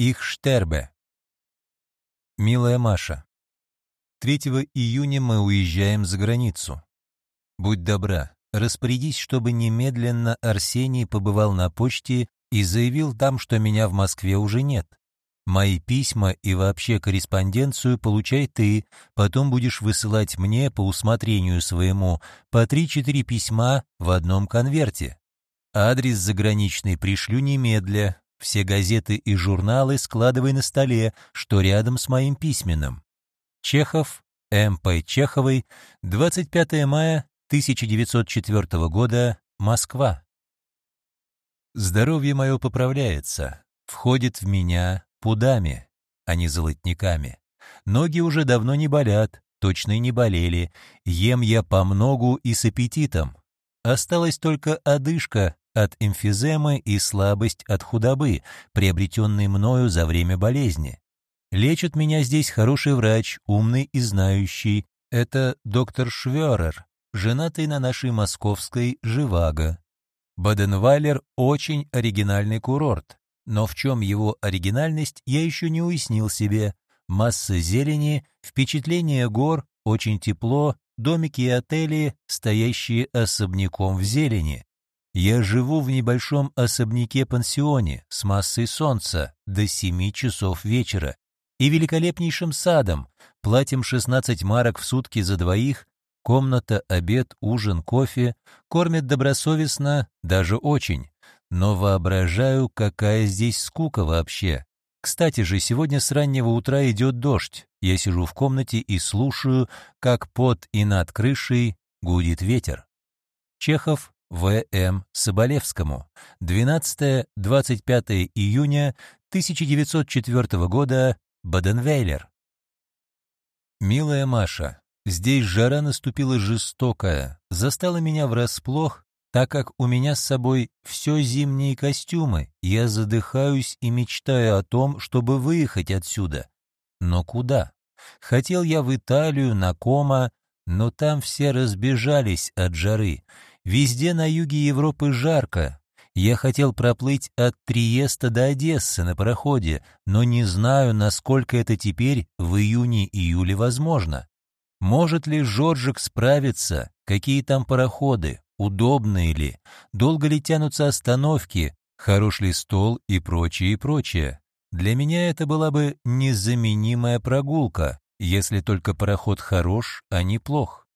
Их штербе. Милая Маша, 3 июня мы уезжаем за границу. Будь добра, распорядись, чтобы немедленно Арсений побывал на почте и заявил там, что меня в Москве уже нет. Мои письма и вообще корреспонденцию получай ты, потом будешь высылать мне по усмотрению своему по 3-4 письма в одном конверте. Адрес заграничный пришлю немедля, все газеты и журналы складывай на столе, что рядом с моим письменным. Чехов, М.П. Чеховой, 25 мая 1904 года, Москва. Здоровье мое поправляется, входит в меня пудами, а не золотниками. Ноги уже давно не болят, точно и не болели, ем я по многу и с аппетитом. Осталась только одышка от эмфиземы и слабость от худобы, приобретенной мною за время болезни. Лечит меня здесь хороший врач, умный и знающий. Это доктор Шверер, женатый на нашей московской Живаго. Баденвайлер очень оригинальный курорт, но в чем его оригинальность, я еще не уяснил себе. Масса зелени, впечатление гор, очень тепло, домики и отели, стоящие особняком в зелени. Я живу в небольшом особняке-пансионе с массой солнца до 7 часов вечера и великолепнейшим садом, платим 16 марок в сутки за двоих, комната, обед, ужин, кофе, кормят добросовестно, даже очень. Но воображаю, какая здесь скука вообще. Кстати же, сегодня с раннего утра идет дождь. Я сижу в комнате и слушаю, как под и над крышей гудит ветер. Чехов В.М. Соболевскому. 12-25 июня 1904 года. Баденвейлер. Милая Маша, здесь жара наступила жестокая, застала меня врасплох, так как у меня с собой все зимние костюмы, я задыхаюсь и мечтаю о том, чтобы выехать отсюда. Но куда? Хотел я в Италию, на Кома, но там все разбежались от жары. Везде на юге Европы жарко. Я хотел проплыть от Триеста до Одессы на пароходе, но не знаю, насколько это теперь в июне-июле возможно. Может ли Жоржик справиться? Какие там пароходы? Удобные ли? Долго ли тянутся остановки? Хорош ли стол и прочее, и прочее? Для меня это была бы незаменимая прогулка, если только пароход хорош, а не плох.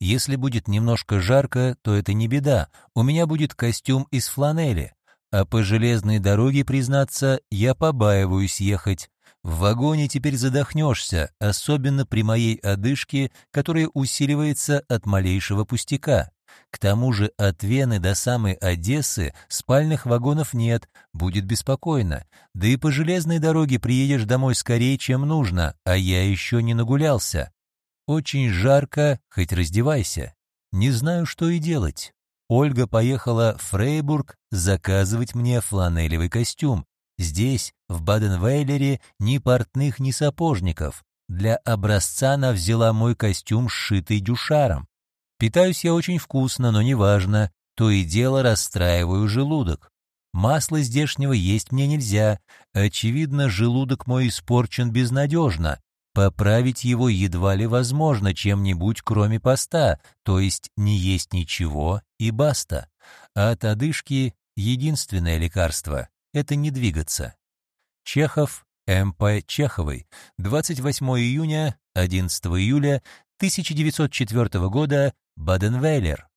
Если будет немножко жарко, то это не беда, у меня будет костюм из фланели, а по железной дороге, признаться, я побаиваюсь ехать. В вагоне теперь задохнешься, особенно при моей одышке, которая усиливается от малейшего пустяка. К тому же от Вены до самой Одессы спальных вагонов нет, будет беспокойно. Да и по железной дороге приедешь домой скорее, чем нужно, а я еще не нагулялся. Очень жарко, хоть раздевайся. Не знаю, что и делать. Ольга поехала в Фрейбург заказывать мне фланелевый костюм. Здесь, в Баден-Вейлере, ни портных, ни сапожников. Для образца она взяла мой костюм, сшитый дюшаром. Питаюсь я очень вкусно, но неважно, то и дело расстраиваю желудок. Масла здешнего есть мне нельзя. Очевидно, желудок мой испорчен безнадежно. Поправить его едва ли возможно чем-нибудь, кроме поста, то есть не есть ничего и баста. А от одышки единственное лекарство — это не двигаться. Чехов, М.П. Чеховой, 28 июня, 11 июля 1904 года, Баденвейлер.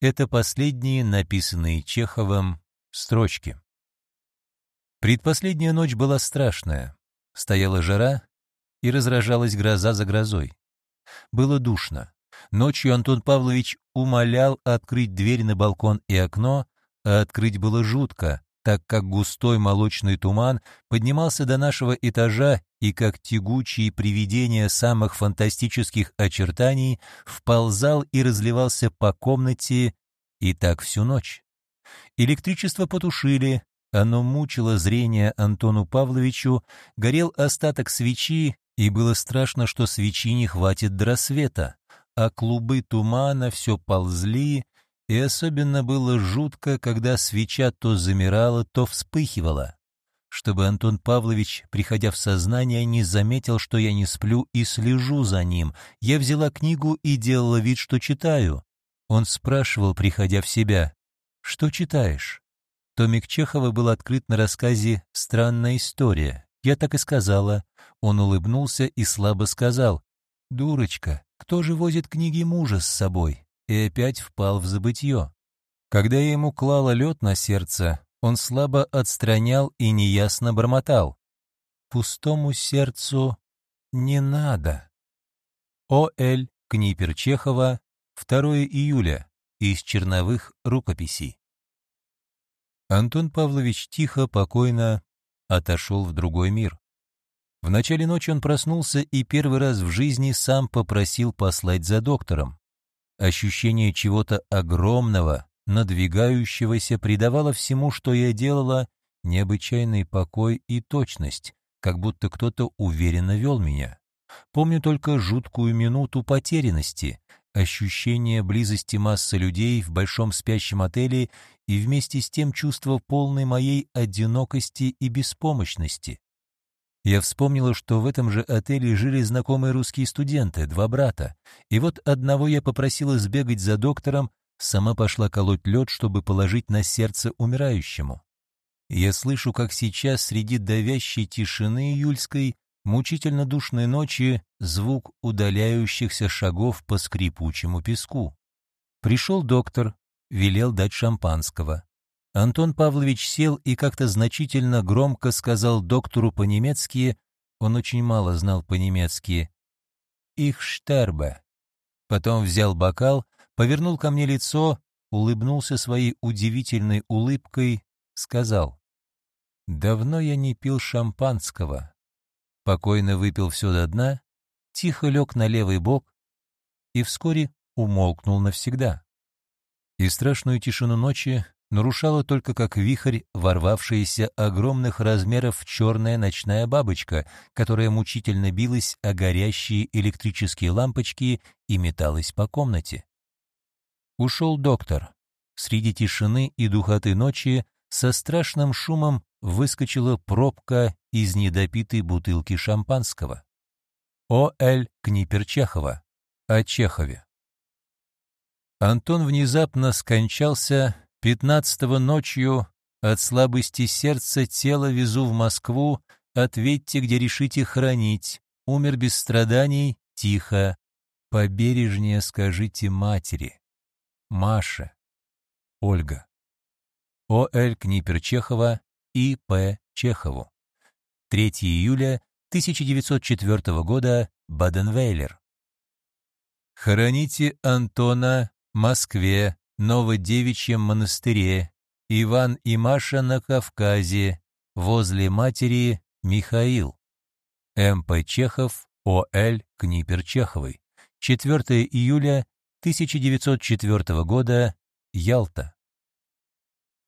Это последние написанные Чеховым строчки. Предпоследняя ночь была страшная. Стояла жара, и разражалась гроза за грозой. Было душно. Ночью Антон Павлович умолял открыть дверь на балкон и окно, а открыть было жутко, так как густой молочный туман поднимался до нашего этажа и как тягучие привидения самых фантастических очертаний вползал и разливался по комнате, и так всю ночь. Электричество потушили, оно мучило зрение Антону Павловичу, горел остаток свечи, и было страшно, что свечи не хватит до рассвета, а клубы тумана все ползли, и особенно было жутко, когда свеча то замирала, то вспыхивала. чтобы Антон Павлович, приходя в сознание, не заметил, что я не сплю и слежу за ним. Я взяла книгу и делала вид, что читаю. Он спрашивал, приходя в себя, «Что читаешь?» Томик Чехова был открыт на рассказе «Странная история». Я так и сказала. Он улыбнулся и слабо сказал, «Дурочка, кто же возит книги мужа с собой?» И опять впал в забытье. Когда я ему клала лед на сердце, он слабо отстранял и неясно бормотал. «Пустому сердцу не надо». О.Л. Книпер Чехова, 2 июля, из черновых рукописей. Антон Павлович тихо, покойно отошел в другой мир. В начале ночи он проснулся и первый раз в жизни сам попросил послать за доктором. Ощущение чего-то огромного, надвигающегося придавало всему, что я делала, необычайный покой и точность, как будто кто-то уверенно вел меня. Помню только жуткую минуту потерянности, ощущение близости массы людей в большом спящем отеле и вместе с тем чувство полной моей одинокости и беспомощности. Я вспомнила, что в этом же отеле жили знакомые русские студенты, два брата, и вот одного я попросила сбегать за доктором, сама пошла колоть лед, чтобы положить на сердце умирающему. Я слышу, как сейчас среди давящей тишины июльской, мучительно душной ночи, звук удаляющихся шагов по скрипучему песку. Пришел доктор, велел дать шампанского. Антон Павлович сел и как-то значительно громко сказал доктору по-немецки, он очень мало знал по-немецки, «Их штербе». Потом взял бокал, повернул ко мне лицо, улыбнулся своей удивительной улыбкой, сказал, «Давно я не пил шампанского». Покойно выпил все до дна, тихо лег на левый бок и вскоре умолкнул навсегда. И страшную тишину ночи нарушала только как вихрь ворвавшаяся огромных размеров черная ночная бабочка, которая мучительно билась о горящие электрические лампочки и металась по комнате. Ушел доктор. Среди тишины и духоты ночи со страшным шумом выскочила пробка из недопитой бутылки шампанского. О.Л. Книпер Чехова. О Чехове. Антон внезапно скончался Пятнадцатого ночью от слабости сердца тело везу в Москву, ответьте, где решите хранить. Умер без страданий, тихо. Побережнее скажите матери. Маша. Ольга. О.Л. Книпер Чехова и П. Чехову. 3 июля 1904 года, Баденвейлер. Хороните Антона Москве, Новодевичьем монастыре, Иван и Маша на Кавказе, возле матери Михаил. М.П. Чехов, О.Л. Книпер Чеховой. 4 июля 1904 года, Ялта.